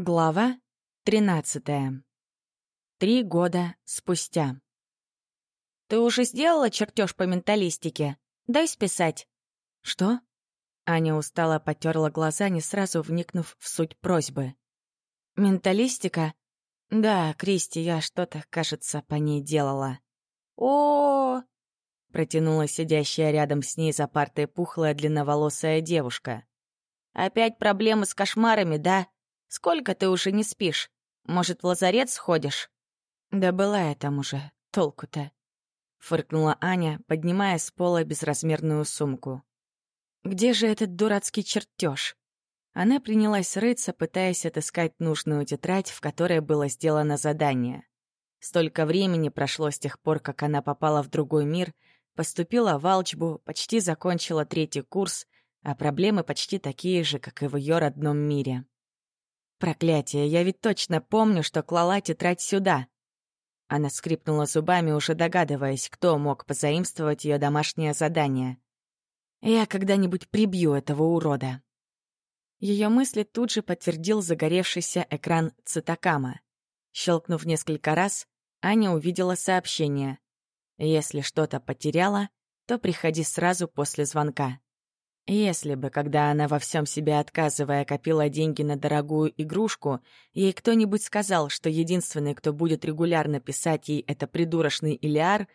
Глава 13. Три года спустя. «Ты уже сделала чертеж по менталистике? Дай списать». «Что?» Аня устало потерла глаза, не сразу вникнув в суть просьбы. «Менталистика? Да, Кристи, я что-то, кажется, по ней делала». О, -о, -о, -о протянула сидящая рядом с ней за партой пухлая длинноволосая девушка. «Опять проблемы с кошмарами, да?» Сколько ты уже не спишь? Может, в лазарет сходишь?» «Да была я там уже. Толку-то?» — фыркнула Аня, поднимая с пола безразмерную сумку. «Где же этот дурацкий чертеж? Она принялась рыться, пытаясь отыскать нужную тетрадь, в которой было сделано задание. Столько времени прошло с тех пор, как она попала в другой мир, поступила в Алчбу, почти закончила третий курс, а проблемы почти такие же, как и в ее родном мире. Проклятие, я ведь точно помню, что клала тетрадь сюда. Она скрипнула зубами, уже догадываясь, кто мог позаимствовать ее домашнее задание. Я когда-нибудь прибью этого урода. Ее мысли тут же подтвердил загоревшийся экран цитокама. Щелкнув несколько раз, Аня увидела сообщение. «Если что-то потеряла, то приходи сразу после звонка». Если бы, когда она во всем себе отказывая, копила деньги на дорогую игрушку, ей кто-нибудь сказал, что единственный, кто будет регулярно писать ей это придурочный Илиар,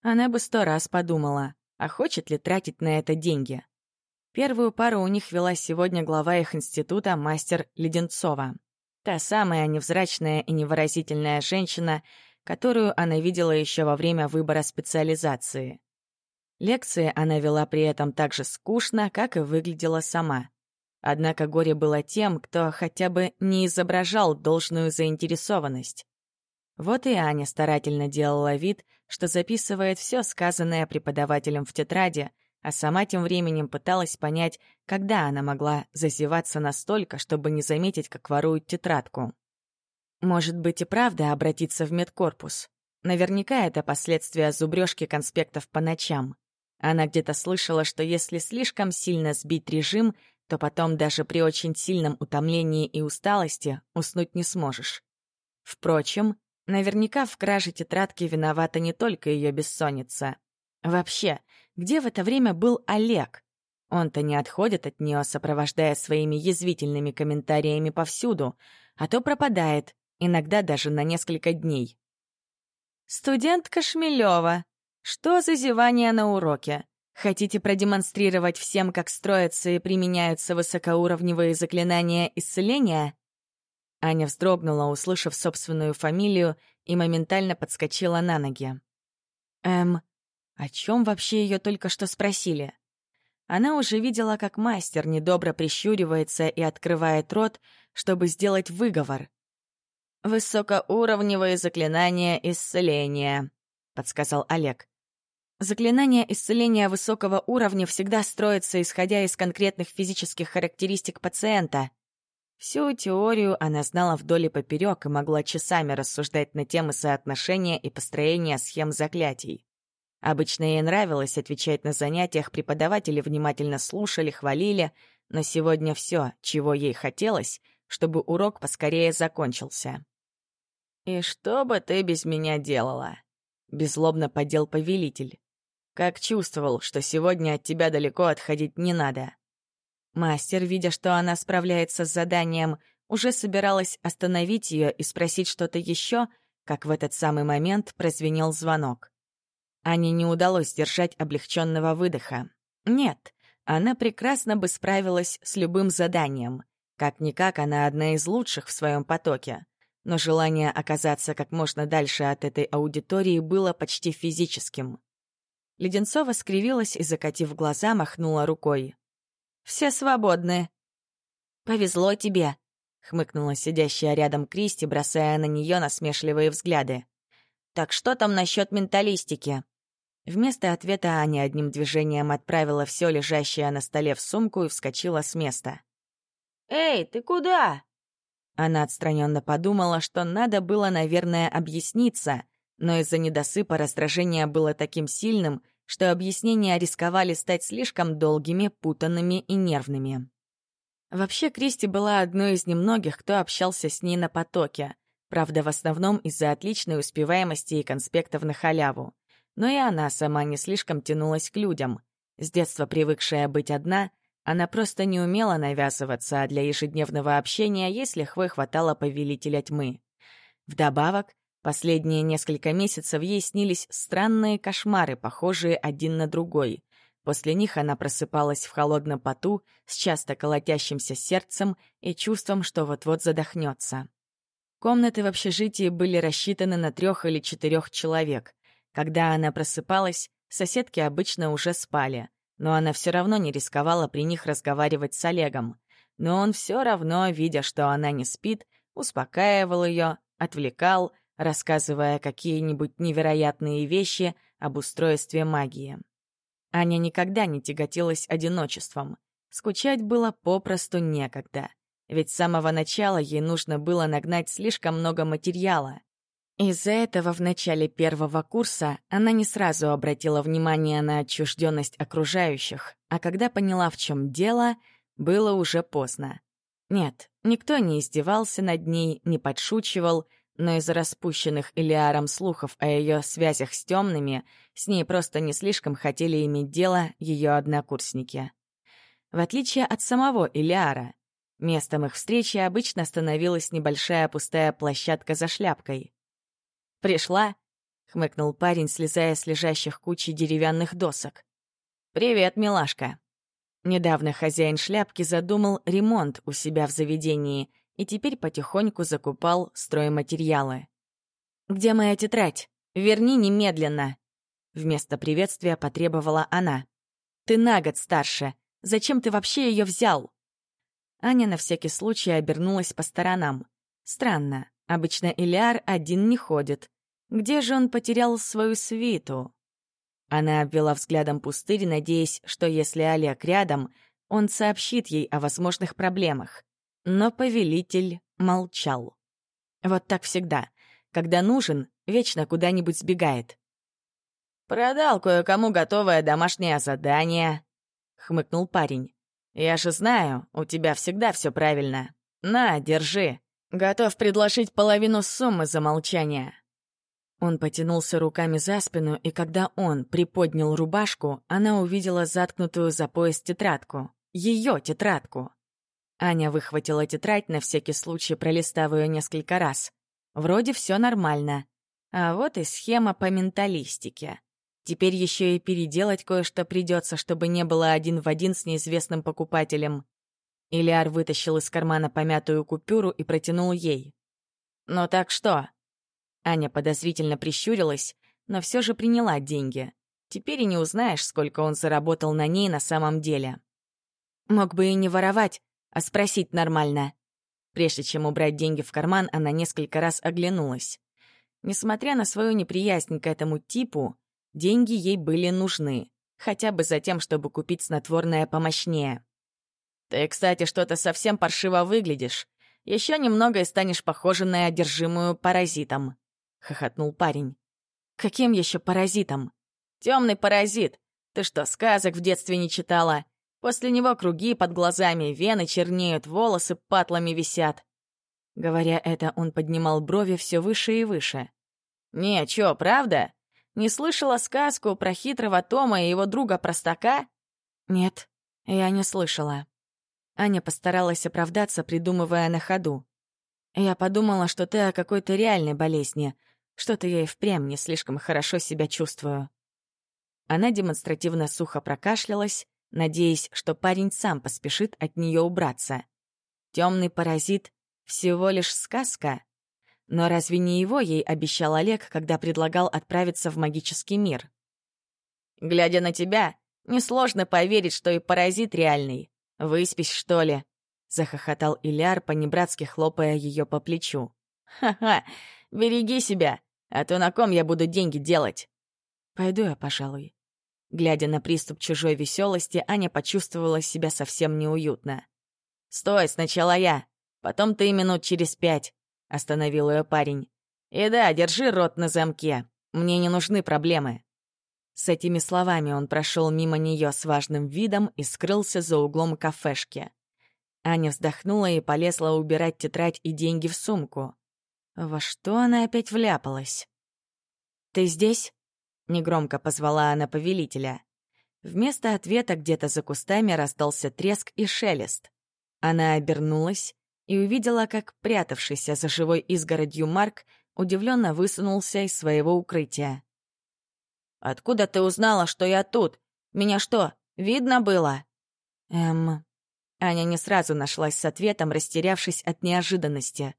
она бы сто раз подумала, а хочет ли тратить на это деньги. Первую пару у них вела сегодня глава их института, мастер Леденцова. Та самая невзрачная и невыразительная женщина, которую она видела еще во время выбора специализации. Лекции она вела при этом так же скучно, как и выглядела сама. Однако горе было тем, кто хотя бы не изображал должную заинтересованность. Вот и Аня старательно делала вид, что записывает все сказанное преподавателем в тетради, а сама тем временем пыталась понять, когда она могла зазеваться настолько, чтобы не заметить, как воруют тетрадку. Может быть и правда обратиться в медкорпус. Наверняка это последствия зубрежки конспектов по ночам. Она где-то слышала, что если слишком сильно сбить режим, то потом даже при очень сильном утомлении и усталости уснуть не сможешь. Впрочем, наверняка в краже тетрадки виновата не только ее бессонница. Вообще, где в это время был Олег? Он-то не отходит от нее, сопровождая своими язвительными комментариями повсюду, а то пропадает, иногда даже на несколько дней. «Студентка Шмелева», что за зевание на уроке? Хотите продемонстрировать всем, как строятся и применяются высокоуровневые заклинания исцеления? Аня вздрогнула, услышав собственную фамилию, и моментально подскочила на ноги. Эм, о чем вообще ее только что спросили? Она уже видела, как мастер недобро прищуривается и открывает рот, чтобы сделать выговор. «Высокоуровневые заклинания исцеления», — подсказал Олег. Заклинание исцеления высокого уровня всегда строится, исходя из конкретных физических характеристик пациента. Всю теорию она знала вдоль и поперек и могла часами рассуждать на темы соотношения и построения схем заклятий. Обычно ей нравилось отвечать на занятиях, преподаватели внимательно слушали, хвалили, но сегодня все, чего ей хотелось, чтобы урок поскорее закончился. «И что бы ты без меня делала?» — беззлобно подел повелитель. Как чувствовал, что сегодня от тебя далеко отходить не надо. Мастер, видя, что она справляется с заданием, уже собиралась остановить ее и спросить что-то еще, как в этот самый момент прозвенел звонок. Ане не удалось держать облегченного выдоха. Нет, она прекрасно бы справилась с любым заданием. Как-никак она одна из лучших в своем потоке. Но желание оказаться как можно дальше от этой аудитории было почти физическим. Леденцова скривилась и, закатив глаза, махнула рукой. «Все свободны». «Повезло тебе», — хмыкнула сидящая рядом Кристи, бросая на нее насмешливые взгляды. «Так что там насчет менталистики?» Вместо ответа Аня одним движением отправила все лежащее на столе в сумку и вскочила с места. «Эй, ты куда?» Она отстраненно подумала, что надо было, наверное, объясниться — но из-за недосыпа раздражение было таким сильным, что объяснения рисковали стать слишком долгими, путанными и нервными. Вообще, Кристи была одной из немногих, кто общался с ней на потоке. Правда, в основном из-за отличной успеваемости и конспектов на халяву. Но и она сама не слишком тянулась к людям. С детства привыкшая быть одна, она просто не умела навязываться, а для ежедневного общения ей с лихвой хватало повелителя тьмы. Вдобавок, последние несколько месяцев ей снились странные кошмары, похожие один на другой. После них она просыпалась в холодном поту с часто колотящимся сердцем и чувством, что вот-вот задохнется. Комнаты в общежитии были рассчитаны на трех или четырех человек. Когда она просыпалась, соседки обычно уже спали, но она все равно не рисковала при них разговаривать с Олегом. Но он все равно, видя, что она не спит, успокаивал ее, отвлекал, рассказывая какие-нибудь невероятные вещи об устройстве магии. Аня никогда не тяготилась одиночеством. Скучать было попросту некогда — ведь с самого начала ей нужно было нагнать слишком много материала. Из-за этого в начале первого курса она не сразу обратила внимание на отчужденность окружающих, а когда поняла, в чем дело, было уже поздно. Нет, никто не издевался над ней, не подшучивал, но из-за распущенных Илиаром слухов о ее связях с темными с ней просто не слишком хотели иметь дело ее однокурсники. В отличие от самого Илиара, Местом их встречи обычно становилась небольшая пустая площадка за шляпкой. «Пришла?» — хмыкнул парень, слезая с лежащих кучи деревянных досок. «Привет, милашка». Недавно хозяин шляпки задумал ремонт у себя в заведении и теперь потихоньку закупал стройматериалы. «Где моя тетрадь? Верни немедленно!» Вместо приветствия потребовала она. «Ты на год старше. Зачем ты вообще ее взял?» Аня на всякий случай обернулась по сторонам. Странно, обычно Илиар один не ходит. Где же он потерял свою свиту? Она обвела взглядом пустырь, надеясь, что если Олег рядом, он сообщит ей о возможных проблемах. Но повелитель молчал. Вот так всегда. Когда нужен, вечно куда-нибудь сбегает. «Продал кое-кому готовое домашнее задание», — хмыкнул парень. «Я же знаю, у тебя всегда все правильно. На, держи. Готов предложить половину суммы за молчание». Он потянулся руками за спину, и когда он приподнял рубашку, она увидела заткнутую за пояс тетрадку. Ее тетрадку. Аня выхватила тетрадь, на всякий случай пролистав ее несколько раз. Вроде все нормально. А вот и схема по менталистике. Теперь еще и переделать кое-что придется, чтобы не было один в один с неизвестным покупателем. Ильяр вытащил из кармана помятую купюру и протянул ей. «Ну так что?» Аня подозрительно прищурилась, но все же приняла деньги. Теперь и не узнаешь, сколько он заработал на ней на самом деле. Мог бы и не воровать, а спросить нормально. Прежде чем убрать деньги в карман, она несколько раз оглянулась. Несмотря на свою неприязнь к этому типу, Деньги ей были нужны, хотя бы за тем, чтобы купить снотворное помощнее. «Ты, кстати, что-то совсем паршиво выглядишь. Еще немного и станешь похожа на одержимую паразитом», — хохотнул парень. «Каким еще паразитом?» «Темный паразит. Ты что, сказок в детстве не читала? После него круги под глазами, вены чернеют, волосы патлами висят». Говоря это, он поднимал брови все выше и выше. «Не, чё, правда? Не слышала сказку про хитрого Тома и его друга-простака? Нет, я не слышала. Аня постаралась оправдаться, придумывая на ходу. Я подумала, что ты о какой-то реальной болезни. Что-то я и впрямь не слишком хорошо себя чувствую. Она демонстративно сухо прокашлялась, надеясь, что парень сам поспешит от нее убраться. Темный паразит — всего лишь сказка. Но разве не его ей обещал Олег, когда предлагал отправиться в магический мир? «Глядя на тебя, несложно поверить, что и паразит реальный. Выспись, что ли?» — захохотал Иляр, понебратски хлопая ее по плечу. «Ха-ха! Береги себя, а то на ком я буду деньги делать?» «Пойду я, пожалуй». Глядя на приступ чужой веселости, Аня почувствовала себя совсем неуютно. «Стой, сначала я, потом ты минут через пять. — остановил ее парень. «И да, держи рот на замке. Мне не нужны проблемы». С этими словами он прошел мимо нее с важным видом и скрылся за углом кафешки. Аня вздохнула и полезла убирать тетрадь и деньги в сумку. Во что она опять вляпалась? «Ты здесь?» — негромко позвала она повелителя. Вместо ответа где-то за кустами раздался треск и шелест. Она обернулась и увидела, как прятавшийся за живой изгородью Марк удивленно высунулся из своего укрытия. «Откуда ты узнала, что я тут? Меня что, видно было?» «Эм...» Аня не сразу нашлась с ответом, растерявшись от неожиданности.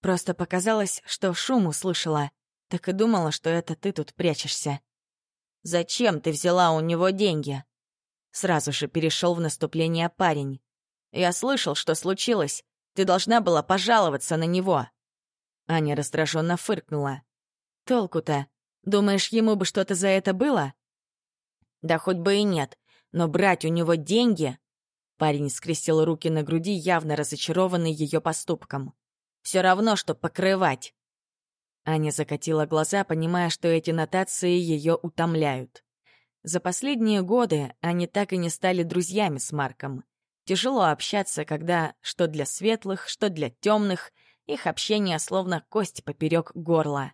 Просто показалось, что шум услышала. Так и думала, что это ты тут прячешься. «Зачем ты взяла у него деньги?» Сразу же перешел в наступление парень. «Я слышал, что случилось. Ты должна была пожаловаться на него». Аня раздраженно фыркнула. «Толку-то? Думаешь, ему бы что-то за это было?» «Да хоть бы и нет. Но брать у него деньги...» Парень скрестил руки на груди, явно разочарованный ее поступком. «Все равно, что покрывать». Аня закатила глаза, понимая, что эти нотации ее утомляют. За последние годы они так и не стали друзьями с Марком. Тяжело общаться, когда что для светлых, что для темных, их общение словно кость поперек горла.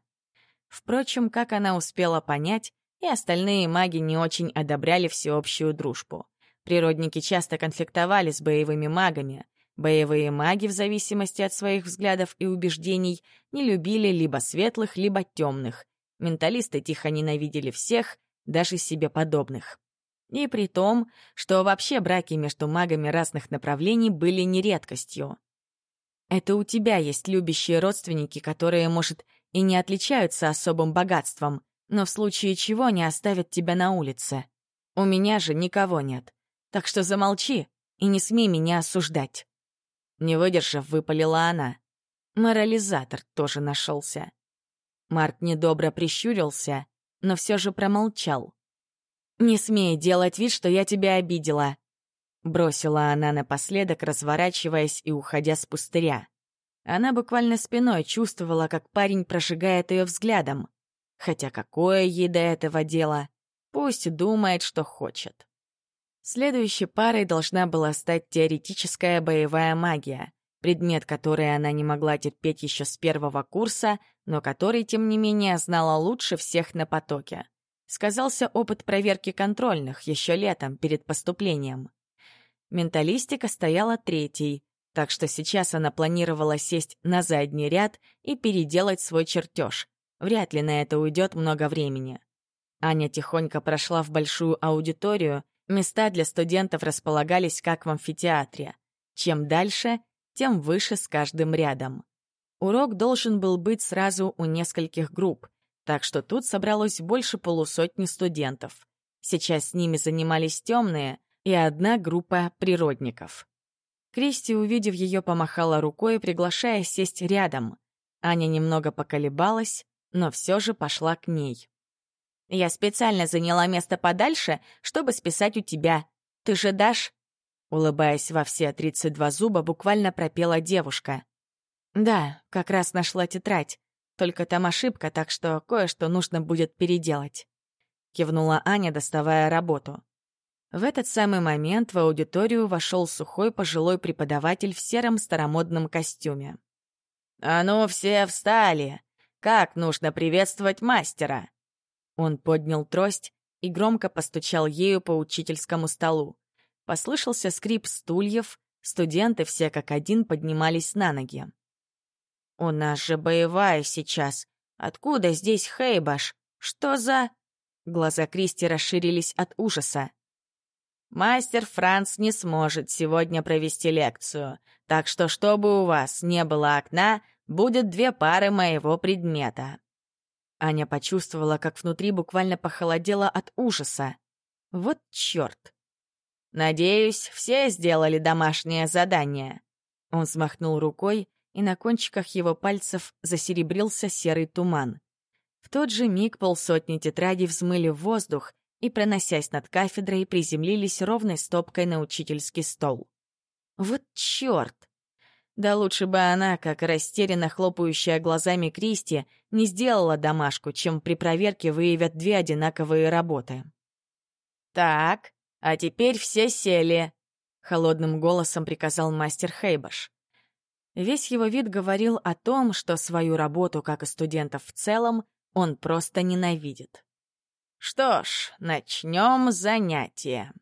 Впрочем, как она успела понять, и остальные маги не очень одобряли всеобщую дружбу. Природники часто конфликтовали с боевыми магами. Боевые маги, в зависимости от своих взглядов и убеждений, не любили либо светлых, либо темных. Менталисты тихо ненавидели всех, даже себе подобных. И при том, что вообще браки между магами разных направлений были не редкостью. Это у тебя есть любящие родственники, которые, может, и не отличаются особым богатством, но в случае чего не оставят тебя на улице. У меня же никого нет. Так что замолчи и не смей меня осуждать. Не выдержав, выпалила она. Морализатор тоже нашелся. Марк недобро прищурился, но все же промолчал. «Не смей делать вид, что я тебя обидела», — бросила она напоследок, разворачиваясь и уходя с пустыря. Она буквально спиной чувствовала, как парень прожигает ее взглядом. Хотя какое ей до этого дело? Пусть думает, что хочет. Следующей парой должна была стать теоретическая боевая магия, предмет, который она не могла терпеть еще с первого курса, но который, тем не менее, знала лучше всех на потоке. Сказался опыт проверки контрольных еще летом, перед поступлением. Менталистика стояла третьей, так что сейчас она планировала сесть на задний ряд и переделать свой чертеж. Вряд ли на это уйдет много времени. Аня тихонько прошла в большую аудиторию Места для студентов располагались как в амфитеатре. Чем дальше, тем выше с каждым рядом. Урок должен был быть сразу у нескольких групп, так что тут собралось больше полусотни студентов. Сейчас с ними занимались темные и одна группа природников. Кристи, увидев ее, помахала рукой, приглашая сесть рядом. Аня немного поколебалась, но все же пошла к ней. Я специально заняла место подальше, чтобы списать у тебя. Ты же дашь?» Улыбаясь во все тридцать два зуба, буквально пропела девушка. «Да, как раз нашла тетрадь. Только там ошибка, так что кое-что нужно будет переделать». Кивнула Аня, доставая работу. В этот самый момент в аудиторию вошел сухой пожилой преподаватель в сером старомодном костюме. «А ну, все встали! Как нужно приветствовать мастера?» Он поднял трость и громко постучал ею по учительскому столу. Послышался скрип стульев, студенты все как один поднимались на ноги. «У нас же боевая сейчас. Откуда здесь Хейбаш? Что за...» Глаза Кристи расширились от ужаса. «Мастер Франц не сможет сегодня провести лекцию, так что, чтобы у вас не было окна, будет две пары моего предмета. Аня почувствовала, как внутри буквально похолодело от ужаса. Вот чёрт. «Надеюсь, все сделали домашнее задание». Он взмахнул рукой, и на кончиках его пальцев засеребрился серый туман. В тот же миг полсотни тетрадей взмыли в воздух и, проносясь над кафедрой, приземлились ровной стопкой на учительский стол. Вот чёрт! Да лучше бы она, как растерянно хлопающая глазами Кристи, не сделала домашку, чем при проверке выявят две одинаковые работы. «Так, а теперь все сели», холодным голосом приказал мастер Хейбаш. Весь его вид говорил о том, что свою работу, как и студентов в целом, он просто ненавидит. Что ж, начнем занятие.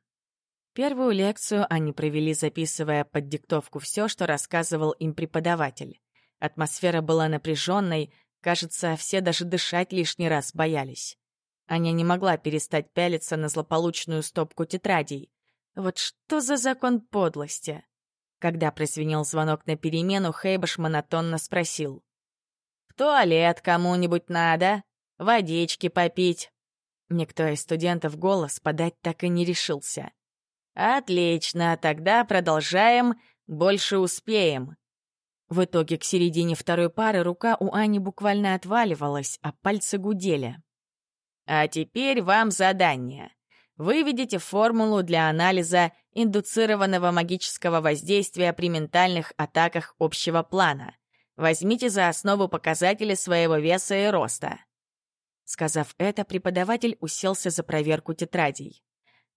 Первую лекцию они провели, записывая под диктовку все, что рассказывал им преподаватель. Атмосфера была напряженной, кажется, все даже дышать лишний раз боялись. Аня не могла перестать пялиться на злополучную стопку тетрадей. Вот что за закон подлости? Когда прозвенел звонок на перемену, Хейбаш монотонно спросил. «В туалет кому-нибудь надо? Водички попить?» Никто из студентов голос подать так и не решился. «Отлично, тогда продолжаем, больше успеем». В итоге к середине второй пары рука у Ани буквально отваливалась, а пальцы гудели. А теперь вам задание. Выведите формулу для анализа индуцированного магического воздействия при ментальных атаках общего плана. Возьмите за основу показатели своего веса и роста. Сказав это, преподаватель уселся за проверку тетрадей.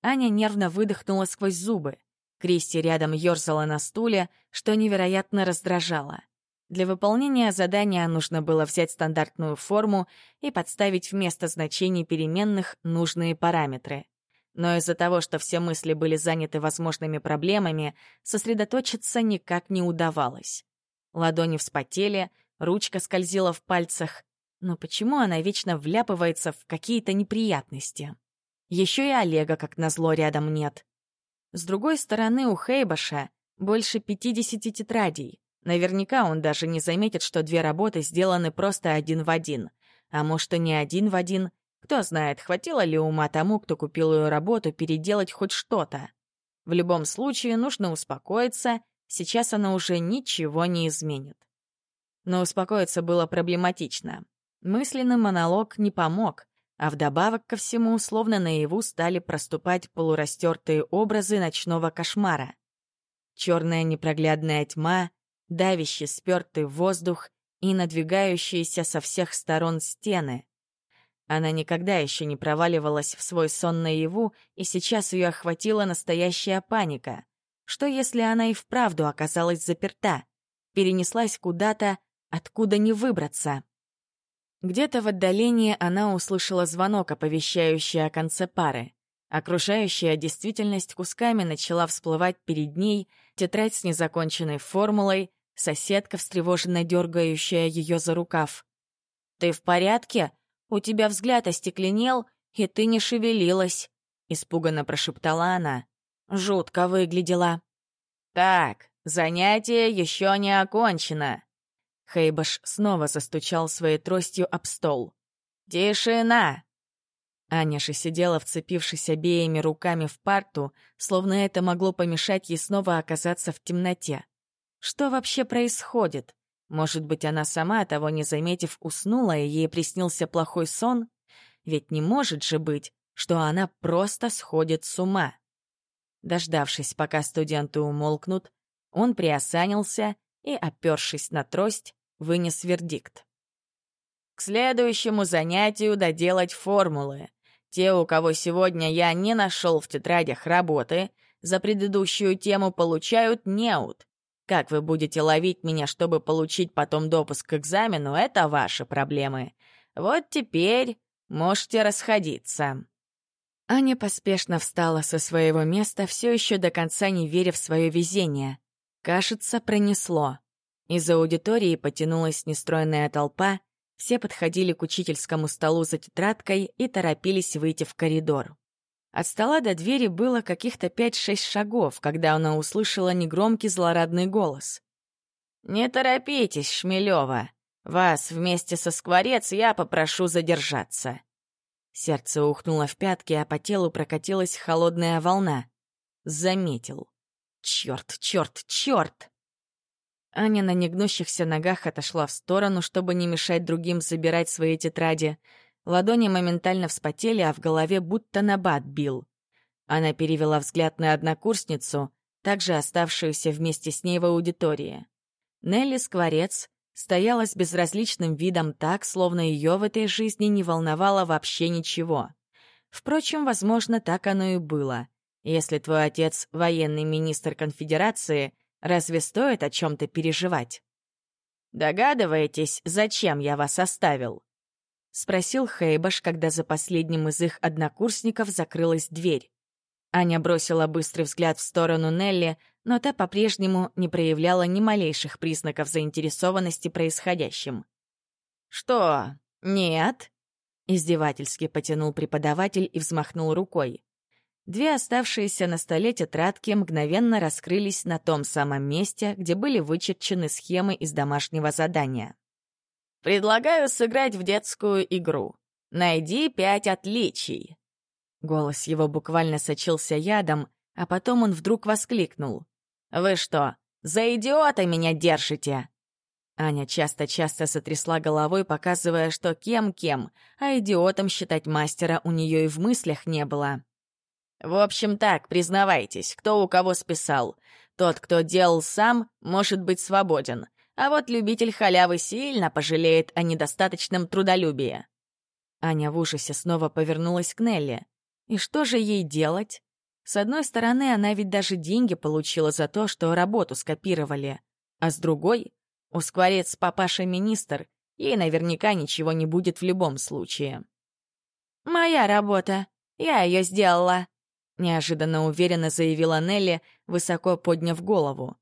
Аня нервно выдохнула сквозь зубы. Кристи рядом ёрзала на стуле, что невероятно раздражало. Для выполнения задания нужно было взять стандартную форму и подставить вместо значений переменных нужные параметры. Но из-за того, что все мысли были заняты возможными проблемами, сосредоточиться никак не удавалось. Ладони вспотели, ручка скользила в пальцах. Но почему она вечно вляпывается в какие-то неприятности? Еще и Олега, как назло, рядом нет. С другой стороны, у Хейбаша больше 50 тетрадей. Наверняка он даже не заметит, что две работы сделаны просто один в один. А может, и не один в один. Кто знает, хватило ли ума тому, кто купил ее работу, переделать хоть что-то. В любом случае, нужно успокоиться, сейчас она уже ничего не изменит. Но успокоиться было проблематично. Мысленный монолог не помог, а вдобавок ко всему, словно наяву стали проступать полурастертые образы ночного кошмара. Черная непроглядная тьма — давящий спёртый воздух и надвигающиеся со всех сторон стены. Она никогда еще не проваливалась в свой сон наяву, и сейчас ее охватила настоящая паника. Что если она и вправду оказалась заперта, перенеслась куда-то, откуда не выбраться? Где-то в отдалении она услышала звонок, оповещающий о конце пары. Окружающая действительность кусками начала всплывать перед ней, тетрадь с незаконченной формулой, Соседка, встревоженно дергающая ее за рукав. «Ты в порядке? У тебя взгляд остекленел, и ты не шевелилась», — испуганно прошептала она. Жутко выглядела. «Так, занятие еще не окончено». Хейбаш снова застучал своей тростью об стол. «Тишина!» Аня же сидела, вцепившись обеими руками в парту, словно это могло помешать ей снова оказаться в темноте. Что вообще происходит? Может быть, она сама, того не заметив, уснула, и ей приснился плохой сон? Ведь не может же быть, что она просто сходит с ума. Дождавшись, пока студенты умолкнут, он приосанился и, опершись на трость, вынес вердикт. К следующему занятию доделать формулы. Те, у кого сегодня я не нашел в тетрадях работы, за предыдущую тему получают неуд. Как вы будете ловить меня, чтобы получить потом допуск к экзамену, это ваши проблемы. Вот теперь можете расходиться». Аня поспешно встала со своего места, все еще до конца не веря в свое везение. Кажется, пронесло. Из аудитории потянулась нестроенная толпа, все подходили к учительскому столу за тетрадкой и торопились выйти в коридор. От стола до двери было каких-то пять-шесть шагов, когда она услышала негромкий злорадный голос. «Не торопитесь, Шмелева. Вас вместе со Скворец я попрошу задержаться». Сердце ухнуло в пятки, а по телу прокатилась холодная волна. Заметил. Черт, черт, черт! Аня на негнущихся ногах отошла в сторону, чтобы не мешать другим забирать свои тетради — Ладони моментально вспотели, а в голове будто набат бил. Она перевела взгляд на однокурсницу, также оставшуюся вместе с ней в аудитории. Нелли Скворец стояла с безразличным видом так, словно ее в этой жизни не волновало вообще ничего. Впрочем, возможно, так оно и было. Если твой отец — военный министр конфедерации, разве стоит о чем-то переживать? Догадываетесь, зачем я вас оставил? — спросил Хейбаш, когда за последним из их однокурсников закрылась дверь. Аня бросила быстрый взгляд в сторону Нелли, но та по-прежнему не проявляла ни малейших признаков заинтересованности происходящим. «Что? Нет?» — издевательски потянул преподаватель и взмахнул рукой. Две оставшиеся на столе тетрадки мгновенно раскрылись на том самом месте, где были вычерчены схемы из домашнего задания. «Предлагаю сыграть в детскую игру. Найди пять отличий». Голос его буквально сочился ядом, а потом он вдруг воскликнул. «Вы что, за идиота меня держите?» Аня часто-часто сотрясла головой, показывая, что кем-кем, а идиотом считать мастера у нее и в мыслях не было. В общем так, признавайтесь, кто у кого списал. Тот, кто делал сам, может быть свободен. А вот любитель халявы сильно пожалеет о недостаточном трудолюбии. Аня в ужасе снова повернулась к Нелли. И что же ей делать? С одной стороны, она ведь даже деньги получила за то, что работу скопировали. А с другой, у скворец папаша-министр, ей наверняка ничего не будет в любом случае. «Моя работа. Я ее сделала», — неожиданно уверенно заявила Нелли, высоко подняв голову.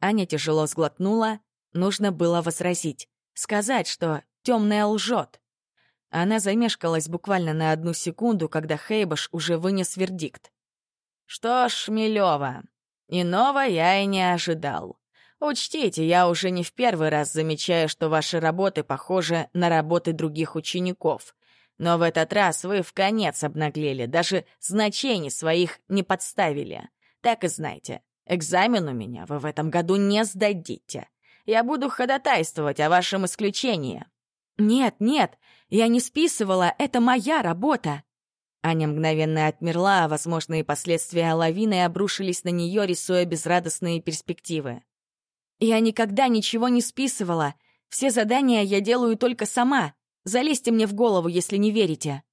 Аня тяжело сглотнула. Нужно было возразить. Сказать, что темная лжет. Она замешкалась буквально на одну секунду, когда Хейбаш уже вынес вердикт. «Что ж, Милёва, иного я и не ожидал. Учтите, я уже не в первый раз замечаю, что ваши работы похожи на работы других учеников. Но в этот раз вы в конец обнаглели, даже значений своих не подставили. Так и знайте, экзамен у меня вы в этом году не сдадите. Я буду ходатайствовать о вашем исключении». «Нет, нет, я не списывала, это моя работа!» Аня мгновенно отмерла, а возможные последствия лавины обрушились на нее, рисуя безрадостные перспективы. «Я никогда ничего не списывала. Все задания я делаю только сама. Залезьте мне в голову, если не верите».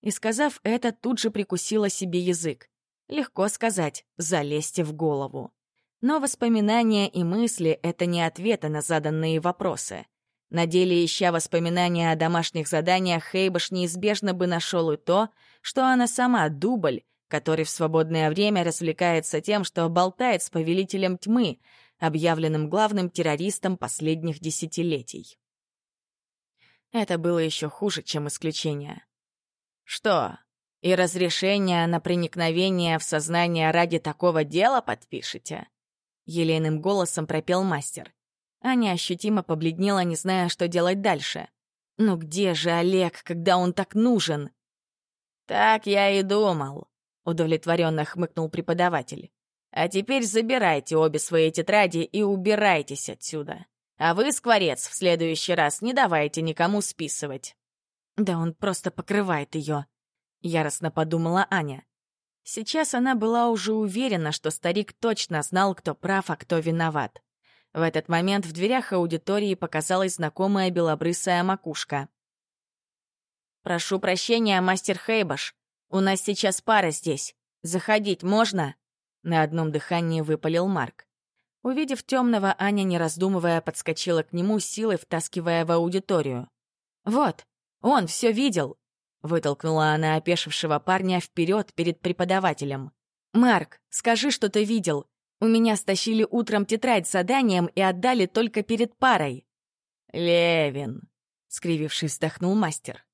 И сказав это, тут же прикусила себе язык. Легко сказать «залезьте в голову». Но воспоминания и мысли — это не ответы на заданные вопросы. На деле, ища воспоминания о домашних заданиях, Хейбаш неизбежно бы нашел и то, что она сама — дубль, который в свободное время развлекается тем, что болтает с повелителем тьмы, объявленным главным террористом последних десятилетий. Это было еще хуже, чем исключение. «Что, и разрешение на проникновение в сознание ради такого дела подпишете?» Елейным голосом пропел мастер. Аня ощутимо побледнела, не зная, что делать дальше. «Ну где же Олег, когда он так нужен?» «Так я и думал», — удовлетворенно хмыкнул преподаватель. «А теперь забирайте обе свои тетради и убирайтесь отсюда. А вы, скворец, в следующий раз не давайте никому списывать». «Да он просто покрывает ее», — яростно подумала Аня. Сейчас она была уже уверена, что старик точно знал, кто прав, а кто виноват. В этот момент в дверях аудитории показалась знакомая белобрысая макушка. «Прошу прощения, мастер Хейбаш. У нас сейчас пара здесь. Заходить можно?» На одном дыхании выпалил Марк. Увидев темного, Аня, не раздумывая, подскочила к нему, силой втаскивая в аудиторию. «Вот, он все видел!» — вытолкнула она опешившего парня вперед перед преподавателем. «Марк, скажи, что ты видел. У меня стащили утром тетрадь с заданием и отдали только перед парой». «Левин», — скривившись, вздохнул мастер.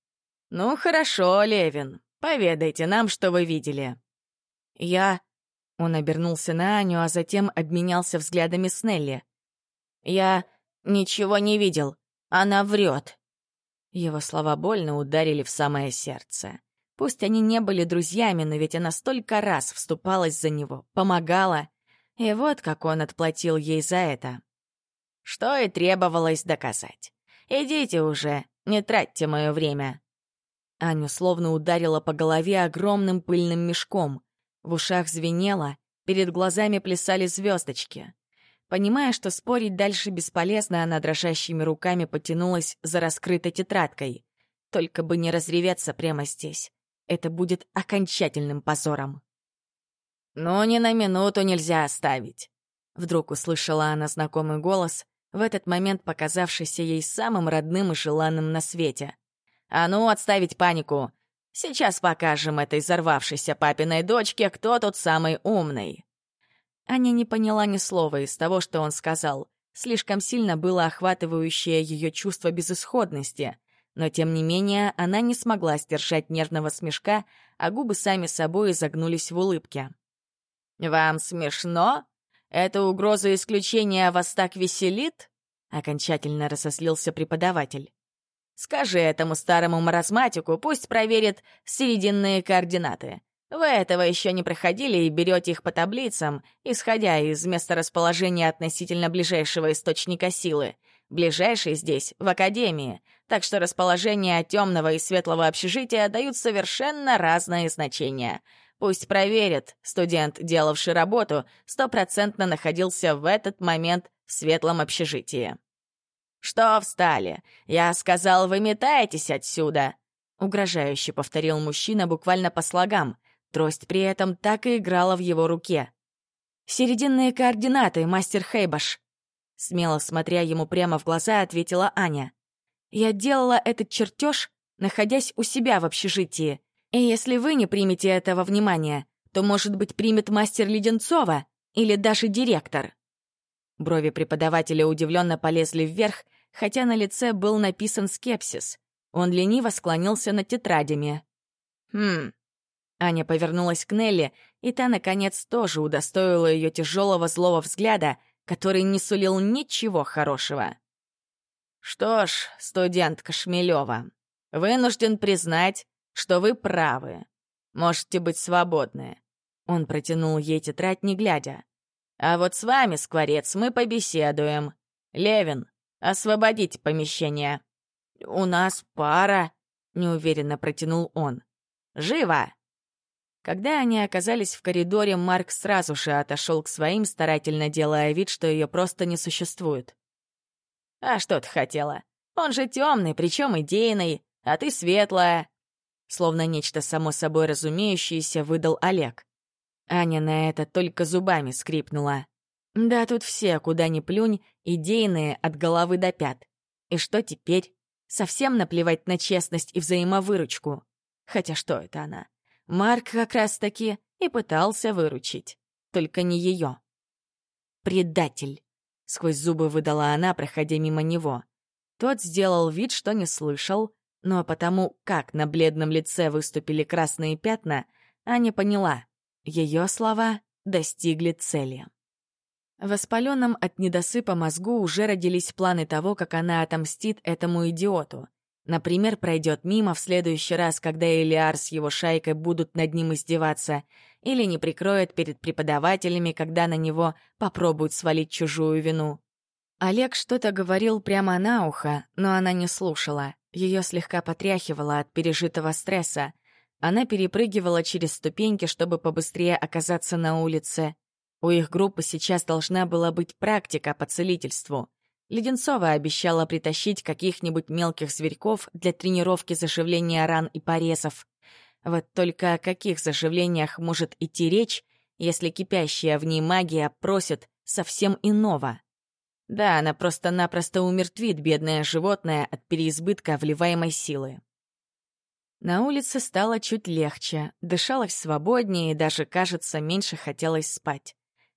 «Ну хорошо, Левин, поведайте нам, что вы видели». «Я...» Он обернулся на Аню, а затем обменялся взглядами с Нелли. «Я ничего не видел. Она врет». Его слова больно ударили в самое сердце. Пусть они не были друзьями, но ведь она столько раз вступалась за него, помогала. И вот как он отплатил ей за это. Что и требовалось доказать. «Идите уже, не тратьте мое время». Аню словно ударила по голове огромным пыльным мешком. В ушах звенело, перед глазами плясали звездочки. Понимая, что спорить дальше бесполезно, она дрожащими руками потянулась за раскрытой тетрадкой. Только бы не разреветься прямо здесь. Это будет окончательным позором. «Ну, ни на минуту нельзя оставить!» Вдруг услышала она знакомый голос, в этот момент показавшийся ей самым родным и желанным на свете. «А ну, отставить панику! Сейчас покажем этой взорвавшейся папиной дочке, кто тут самый умный!» Аня не поняла ни слова из того, что он сказал. Слишком сильно было охватывающее ее чувство безысходности. Но, тем не менее, она не смогла сдержать нервного смешка, а губы сами собой изогнулись в улыбке. «Вам смешно? Эта угроза исключения вас так веселит?» Окончательно разослился преподаватель. «Скажи этому старому маразматику, пусть проверит серединные координаты. Вы этого еще не проходили и берете их по таблицам, исходя из месторасположения относительно ближайшего источника силы. Ближайший здесь, в Академии, так что расположение темного и светлого общежития дают совершенно разные значения. Пусть проверит, студент, делавший работу, стопроцентно находился в этот момент в светлом общежитии. «Что встали? Я сказал, вы метаетесь отсюда!» Угрожающе повторил мужчина буквально по слогам, Трость при этом так и играла в его руке. «Серединные координаты, мастер Хейбаш!» Смело смотря ему прямо в глаза, ответила Аня. «Я делала этот чертеж, находясь у себя в общежитии. И если вы не примете этого внимания, то, может быть, примет мастер Леденцова или даже директор». Брови преподавателя удивленно полезли вверх, хотя на лице был написан скепсис. Он лениво склонился над тетрадями. «Хм, Аня повернулась к Нелли, и та, наконец, тоже удостоила ее тяжелого злого взгляда, который не сулил ничего хорошего. «Что ж, студентка Шмелева, вынужден признать, что вы правы. Можете быть свободны». Он протянул ей тетрадь, не глядя. «А вот с вами, Скворец, мы побеседуем. Левин, освободите помещение». «У нас пара», — неуверенно протянул он. «Живо!» Когда они оказались в коридоре, Марк сразу же отошел к своим, старательно делая вид, что ее просто не существует. «А что ты хотела? Он же темный, причем идейный, а ты светлая!» Словно нечто само собой разумеющееся выдал Олег. Аня на это только зубами скрипнула. «Да тут все, куда ни плюнь, идейные от головы до пят. И что теперь? Совсем наплевать на честность и взаимовыручку. Хотя что это она? Марк как раз-таки и пытался выручить. Только не ее. «Предатель!» — сквозь зубы выдала она, проходя мимо него. Тот сделал вид, что не слышал, но потому, как на бледном лице выступили красные пятна, Аня поняла — ее слова достигли цели. Воспаленном от недосыпа мозгу уже родились планы того, как она отомстит этому идиоту. Например, пройдет мимо в следующий раз, когда Элиар с его шайкой будут над ним издеваться, или не прикроет перед преподавателями, когда на него попробуют свалить чужую вину. Олег что-то говорил прямо на ухо, но она не слушала. Ее слегка потряхивало от пережитого стресса. Она перепрыгивала через ступеньки, чтобы побыстрее оказаться на улице. У их группы сейчас должна была быть практика по целительству. Леденцова обещала притащить каких-нибудь мелких зверьков для тренировки заживления ран и порезов. Вот только о каких заживлениях может идти речь, если кипящая в ней магия просит совсем иного? Да, она просто-напросто умертвит бедное животное от переизбытка вливаемой силы. На улице стало чуть легче, дышалось свободнее и даже, кажется, меньше хотелось спать.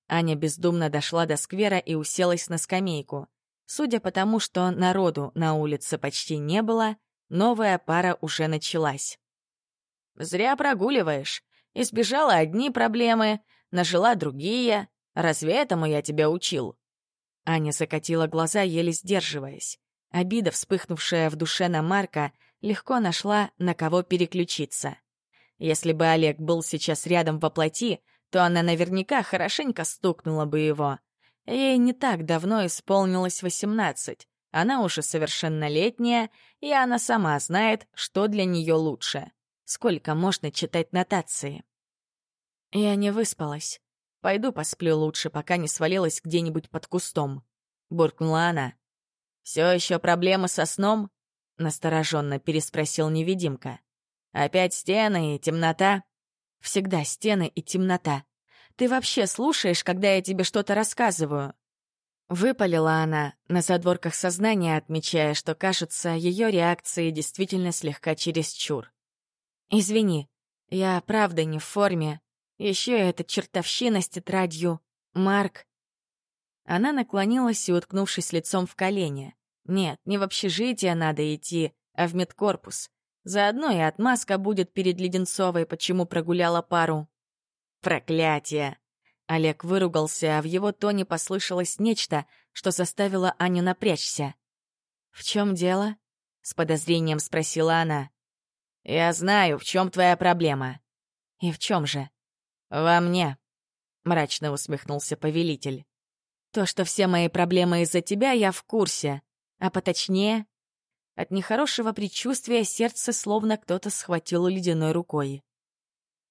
Аня бездумно дошла до сквера и уселась на скамейку. Судя по тому, что народу на улице почти не было, новая пара уже началась. «Зря прогуливаешь. Избежала одни проблемы, нажила другие. Разве этому я тебя учил?» Аня закатила глаза, еле сдерживаясь. Обида, вспыхнувшая в душе на Марка, легко нашла, на кого переключиться. Если бы Олег был сейчас рядом во плоти, то она наверняка хорошенько стукнула бы его. Ей не так давно исполнилось восемнадцать. Она уже совершеннолетняя, и она сама знает, что для нее лучше. Сколько можно читать нотации? Я не выспалась. Пойду посплю лучше, пока не свалилась где-нибудь под кустом. Буркнула она. Все еще проблемы со сном? Настороженно переспросил невидимка. Опять стены и темнота? Всегда стены и темнота. ты вообще слушаешь, когда я тебе что-то рассказываю?» Выпалила она, на задворках сознания отмечая, что, кажется, ее реакции действительно слегка чересчур. «Извини, я правда не в форме. Еще эта чертовщина с тетрадью. Марк...» Она наклонилась и, уткнувшись лицом в колени. «Нет, не в общежитие надо идти, а в медкорпус. Заодно и отмазка будет перед Леденцовой, почему прогуляла пару. Проклятие! Олег выругался, а в его тоне послышалось нечто, что заставило Аню напрячься. «В чем дело?» — с подозрением спросила она. «Я знаю, в чем твоя проблема». «И в чем же?» «Во мне», — мрачно усмехнулся повелитель. «То, что все мои проблемы из-за тебя, я в курсе. А поточнее, от нехорошего предчувствия сердце словно кто-то схватил ледяной рукой.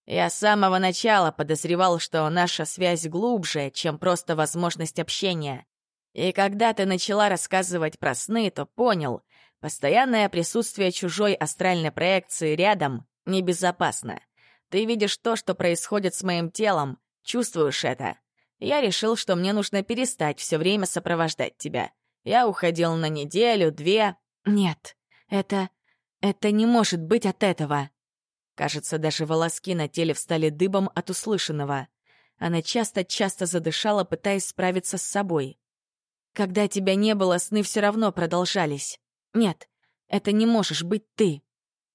Я с самого начала подозревал, что наша связь глубже, чем просто возможность общения. И когда ты начала рассказывать про сны, то понял, постоянное присутствие чужой астральной проекции рядом небезопасно. Ты видишь то, что происходит с моим телом, чувствуешь это. Я решил, что мне нужно перестать все время сопровождать тебя. Я уходил на неделю, две, нет, это... это не может быть от этого. Кажется, даже волоски на теле встали дыбом от услышанного. Она часто-часто задышала, пытаясь справиться с собой. Когда тебя не было, сны все равно продолжались. Нет, это не можешь быть ты.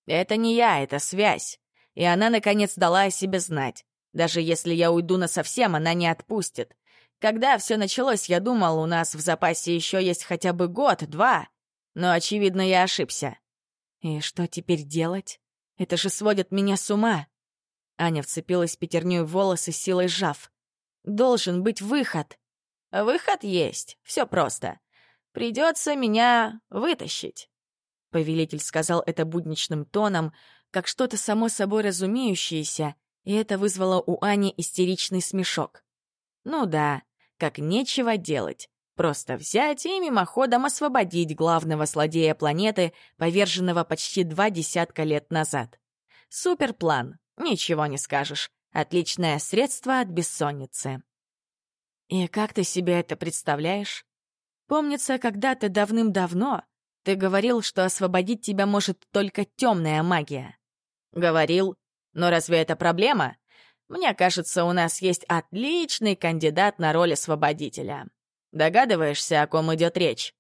Это не я, это связь. И она, наконец, дала о себе знать. Даже если я уйду насовсем, она не отпустит. Когда все началось, я думал, у нас в запасе еще есть хотя бы год, два. Но, очевидно, я ошибся. И что теперь делать? Это же сводит меня с ума. Аня вцепилась пятерней в волосы, силой сжав. Должен быть выход. Выход есть, все просто. Придется меня вытащить. Повелитель сказал это будничным тоном, как что-то само собой разумеющееся, и это вызвало у Ани истеричный смешок. Ну да, как нечего делать. Просто взять и мимоходом освободить главного злодея планеты, поверженного почти два десятка лет назад. Суперплан, ничего не скажешь. Отличное средство от бессонницы. И как ты себе это представляешь? Помнится, когда-то давным-давно ты говорил, что освободить тебя может только темная магия. Говорил, но разве это проблема? Мне кажется, у нас есть отличный кандидат на роль освободителя. Догадываешься, о ком идет речь?»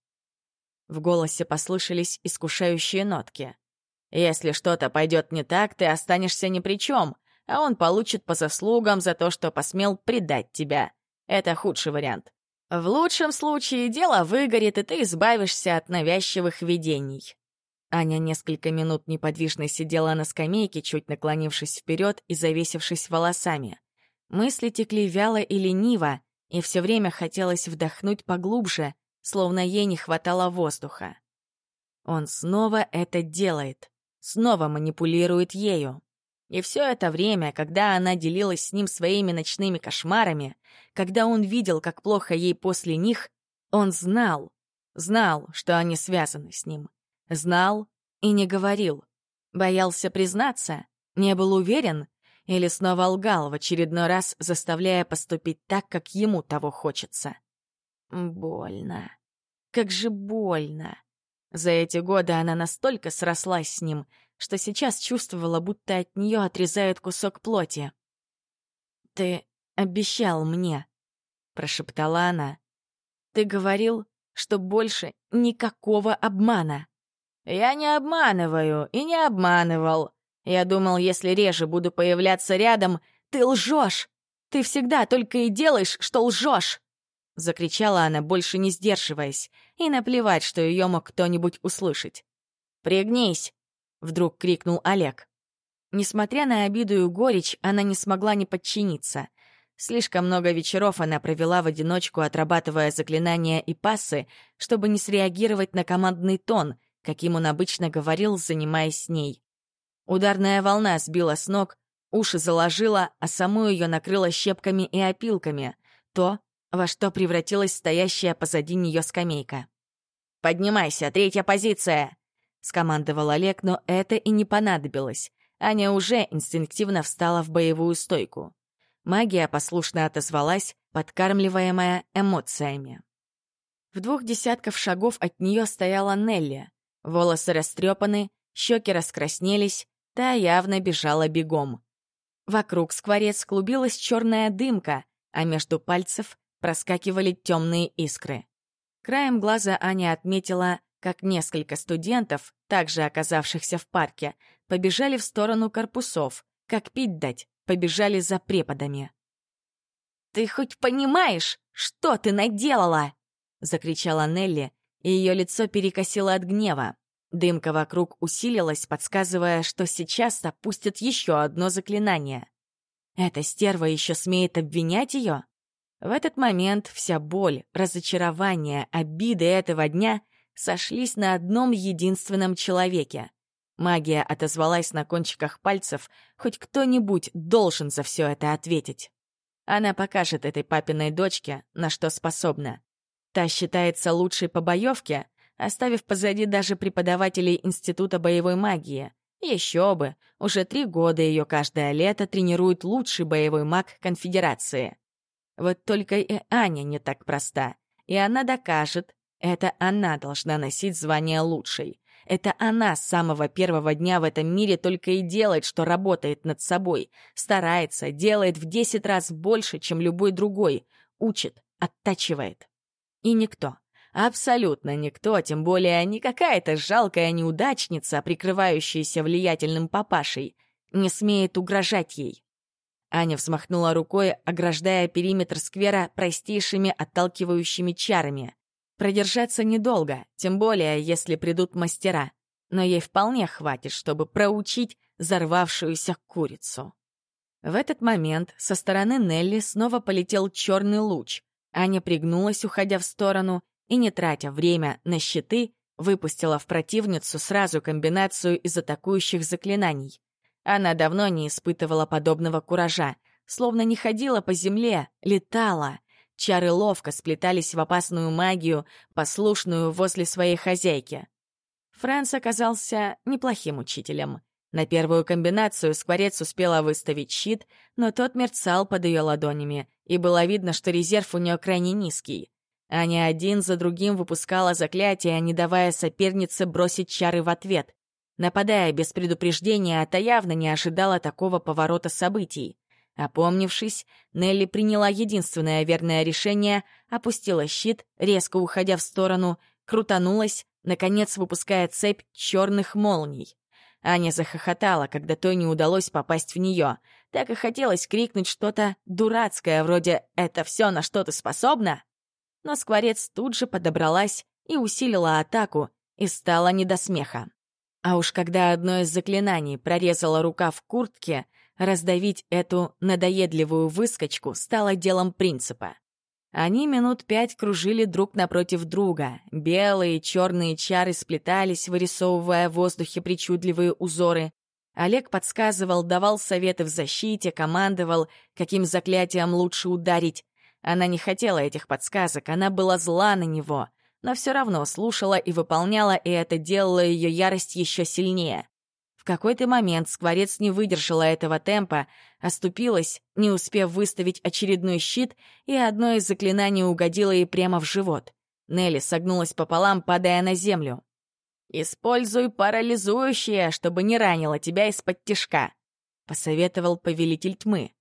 В голосе послышались искушающие нотки. «Если что-то пойдет не так, ты останешься ни при чем, а он получит по заслугам за то, что посмел предать тебя. Это худший вариант. В лучшем случае дело выгорит, и ты избавишься от навязчивых видений». Аня несколько минут неподвижно сидела на скамейке, чуть наклонившись вперед и завесившись волосами. Мысли текли вяло и лениво, и все время хотелось вдохнуть поглубже, словно ей не хватало воздуха. Он снова это делает, снова манипулирует ею. И все это время, когда она делилась с ним своими ночными кошмарами, когда он видел, как плохо ей после них, он знал, знал, что они связаны с ним. Знал и не говорил. Боялся признаться, не был уверен, или снова лгал в очередной раз, заставляя поступить так, как ему того хочется. Больно. Как же больно. За эти годы она настолько срослась с ним, что сейчас чувствовала, будто от нее отрезают кусок плоти. «Ты обещал мне», — прошептала она. «Ты говорил, что больше никакого обмана». «Я не обманываю и не обманывал. Я думал, если реже буду появляться рядом, ты лжешь! Ты всегда только и делаешь, что лжешь!» Закричала она, больше не сдерживаясь, и наплевать, что ее мог кто-нибудь услышать. «Пригнись!» — вдруг крикнул Олег. Несмотря на обиду и горечь, она не смогла не подчиниться. Слишком много вечеров она провела в одиночку, отрабатывая заклинания и пассы, чтобы не среагировать на командный тон, каким он обычно говорил, занимаясь с ней. Ударная волна сбила с ног, уши заложила, а саму ее накрыла щепками и опилками. То, во что превратилась стоящая позади нее скамейка. «Поднимайся, третья позиция!» — скомандовал Олег, но это и не понадобилось. Аня уже инстинктивно встала в боевую стойку. Магия послушно отозвалась, подкармливаемая эмоциями. В двух десятков шагов от нее стояла Нелли. Волосы растрепаны, щеки раскраснелись, та явно бежала бегом. Вокруг скворец клубилась черная дымка, а между пальцев проскакивали темные искры. Краем глаза Аня отметила, как несколько студентов, также оказавшихся в парке, побежали в сторону корпусов, как пить дать, побежали за преподами. «Ты хоть понимаешь, что ты наделала?» — закричала Нелли, и ее лицо перекосило от гнева. Дымка вокруг усилилась, подсказывая, что сейчас опустят еще одно заклинание. Эта стерва еще смеет обвинять ее? В этот момент вся боль, разочарование, обиды этого дня сошлись на одном единственном человеке. Магия отозвалась на кончиках пальцев, хоть кто-нибудь должен за все это ответить. Она покажет этой папиной дочке, на что способна. Та считается лучшей по боевке, оставив позади даже преподавателей Института боевой магии. Еще бы, уже три года ее каждое лето тренирует лучший боевой маг Конфедерации. Вот только и Аня не так проста. И она докажет, это она должна носить звание лучшей. Это она с самого первого дня в этом мире только и делает, что работает над собой, старается, делает в десять раз больше, чем любой другой, учит, оттачивает. И никто, абсолютно никто, тем более не какая-то жалкая неудачница, прикрывающаяся влиятельным папашей, не смеет угрожать ей. Аня взмахнула рукой, ограждая периметр сквера простейшими отталкивающими чарами. Продержаться недолго, тем более, если придут мастера. Но ей вполне хватит, чтобы проучить взорвавшуюся курицу. В этот момент со стороны Нелли снова полетел черный луч. Аня пригнулась, уходя в сторону, и, не тратя время на щиты, выпустила в противницу сразу комбинацию из атакующих заклинаний. Она давно не испытывала подобного куража, словно не ходила по земле, летала — Чары ловко сплетались в опасную магию, послушную возле своей хозяйки. Франц оказался неплохим учителем. На первую комбинацию скворец успела выставить щит, но тот мерцал под ее ладонями, и было видно, что резерв у нее крайне низкий. Аня один за другим выпускала заклятия, не давая сопернице бросить чары в ответ. Нападая без предупреждения, та явно не ожидала такого поворота событий. Опомнившись, Нелли приняла единственное верное решение, опустила щит, резко уходя в сторону, крутанулась, наконец выпуская цепь черных молний. Аня захохотала, когда той не удалось попасть в нее. Так и хотелось крикнуть что-то дурацкое, вроде «Это все, на что ты способна?» Но скворец тут же подобралась и усилила атаку, и стала не до смеха. А уж когда одно из заклинаний прорезало рука в куртке — Раздавить эту надоедливую выскочку стало делом принципа. Они минут пять кружили друг напротив друга. Белые и черные чары сплетались, вырисовывая в воздухе причудливые узоры. Олег подсказывал, давал советы в защите, командовал, каким заклятием лучше ударить. Она не хотела этих подсказок, она была зла на него, но все равно слушала и выполняла, и это делало ее ярость еще сильнее. В какой-то момент скворец не выдержала этого темпа, оступилась, не успев выставить очередной щит, и одно из заклинаний угодило ей прямо в живот. Нелли согнулась пополам, падая на землю. «Используй парализующее, чтобы не ранило тебя из-под тишка», — посоветовал повелитель тьмы.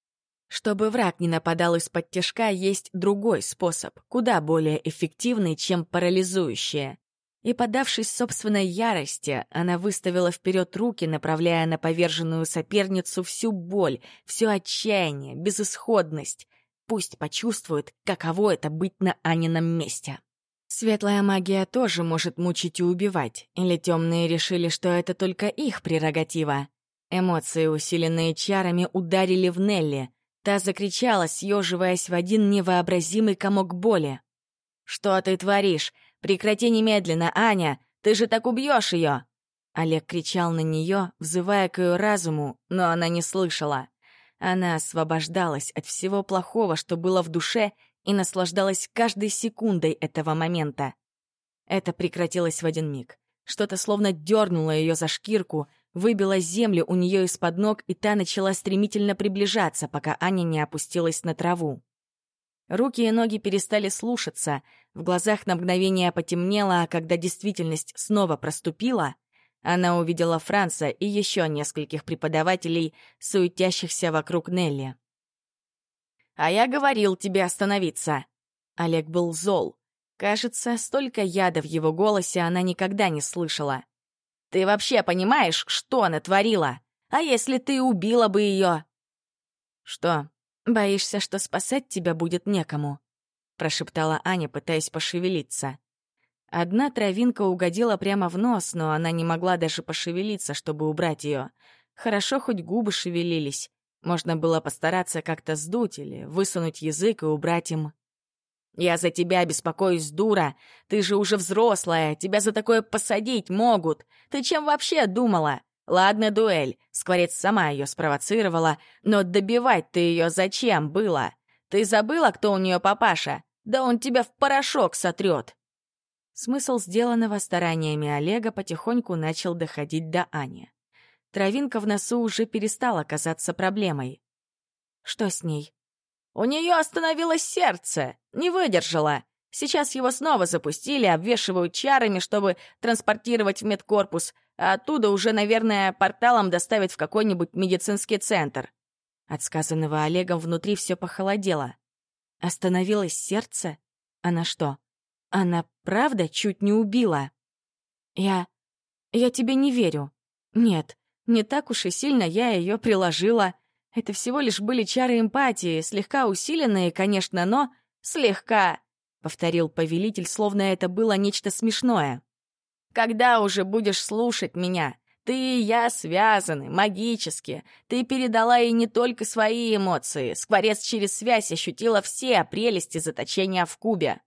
Чтобы враг не нападал из-под тишка, есть другой способ, куда более эффективный, чем парализующее. И, подавшись собственной ярости, она выставила вперед руки, направляя на поверженную соперницу всю боль, все отчаяние, безысходность. Пусть почувствует, каково это быть на Анином месте. Светлая магия тоже может мучить и убивать, или темные решили, что это только их прерогатива. Эмоции, усиленные чарами, ударили в Нелли. Та закричала, съеживаясь в один невообразимый комок боли. «Что ты творишь? Прекрати немедленно, Аня! Ты же так убьешь ее!» Олег кричал на нее, взывая к ее разуму, но она не слышала. Она освобождалась от всего плохого, что было в душе, и наслаждалась каждой секундой этого момента. Это прекратилось в один миг. Что-то словно дернуло ее за шкирку, выбила землю у нее из-под ног, и та начала стремительно приближаться, пока Аня не опустилась на траву. Руки и ноги перестали слушаться, в глазах на мгновение потемнело, а когда действительность снова проступила, она увидела Франца и еще нескольких преподавателей, суетящихся вокруг Нелли. «А я говорил тебе остановиться!» Олег был зол. Кажется, столько яда в его голосе она никогда не слышала. «Ты вообще понимаешь, что она творила? А если ты убила бы ее?» «Что, боишься, что спасать тебя будет некому?» прошептала Аня, пытаясь пошевелиться. Одна травинка угодила прямо в нос, но она не могла даже пошевелиться, чтобы убрать ее. Хорошо, хоть губы шевелились. Можно было постараться как-то сдуть или высунуть язык и убрать им. «Я за тебя беспокоюсь, дура! Ты же уже взрослая, тебя за такое посадить могут! Ты чем вообще думала? Ладно, дуэль, Скворец сама ее спровоцировала, но добивать ты ее зачем было? Ты забыла, кто у нее папаша? Да он тебя в порошок сотрет!» Смысл сделанного стараниями Олега потихоньку начал доходить до Ани. Травинка в носу уже перестала казаться проблемой. Что с ней? У нее остановилось сердце, не выдержала. Сейчас его снова запустили, обвешивают чарами, чтобы транспортировать в медкорпус, а оттуда уже, наверное, порталом доставить в какой-нибудь медицинский центр. От сказанного Олегом внутри все похолодело. Остановилось сердце? Она что, она правда чуть не убила? Я... я тебе не верю. Нет, не так уж и сильно я ее приложила. Это всего лишь были чары эмпатии, слегка усиленные, конечно, но... Слегка, — повторил повелитель, словно это было нечто смешное. «Когда уже будешь слушать меня? Ты и я связаны, магически. Ты передала ей не только свои эмоции. Скворец через связь ощутила все прелести заточения в кубе.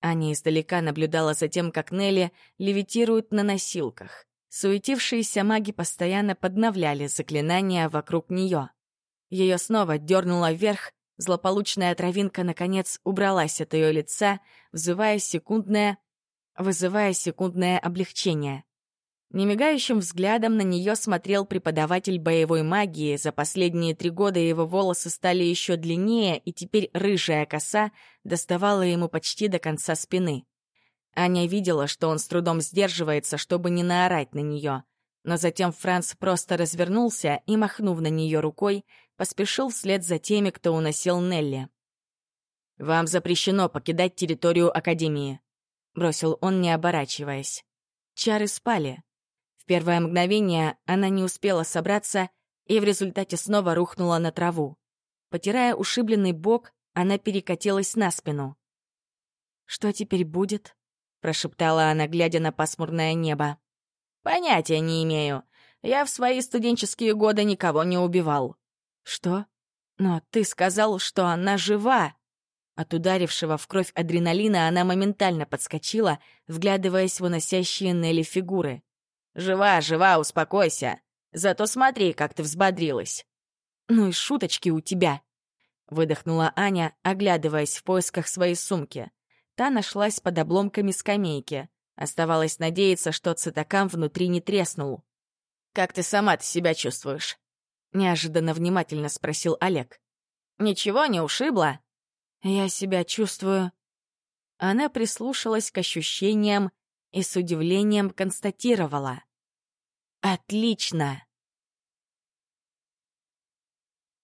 Аня издалека наблюдала за тем, как Нелли левитирует на носилках. Суетившиеся маги постоянно подновляли заклинания вокруг нее. Ее снова дернуло вверх, злополучная травинка, наконец, убралась от ее лица, вызывая секундное... вызывая секундное облегчение. Немигающим взглядом на нее смотрел преподаватель боевой магии. За последние три года его волосы стали еще длиннее, и теперь рыжая коса доставала ему почти до конца спины. Аня видела, что он с трудом сдерживается, чтобы не наорать на нее. Но затем Франц просто развернулся и, махнув на нее рукой, поспешил вслед за теми, кто уносил Нелли. «Вам запрещено покидать территорию Академии», — бросил он, не оборачиваясь. Чары спали. В первое мгновение она не успела собраться и в результате снова рухнула на траву. Потирая ушибленный бок, она перекатилась на спину. «Что теперь будет?» — прошептала она, глядя на пасмурное небо. «Понятия не имею. Я в свои студенческие годы никого не убивал». «Что? Но ты сказал, что она жива!» От ударившего в кровь адреналина она моментально подскочила, вглядываясь в уносящие Нелли фигуры. «Жива, жива, успокойся. Зато смотри, как ты взбодрилась». «Ну и шуточки у тебя», — выдохнула Аня, оглядываясь в поисках своей сумки. Та нашлась под обломками скамейки. Оставалось надеяться, что цитокам внутри не треснул. «Как ты сама-то себя чувствуешь?» — неожиданно внимательно спросил Олег. «Ничего не ушибло?» «Я себя чувствую...» Она прислушалась к ощущениям и с удивлением констатировала. «Отлично!»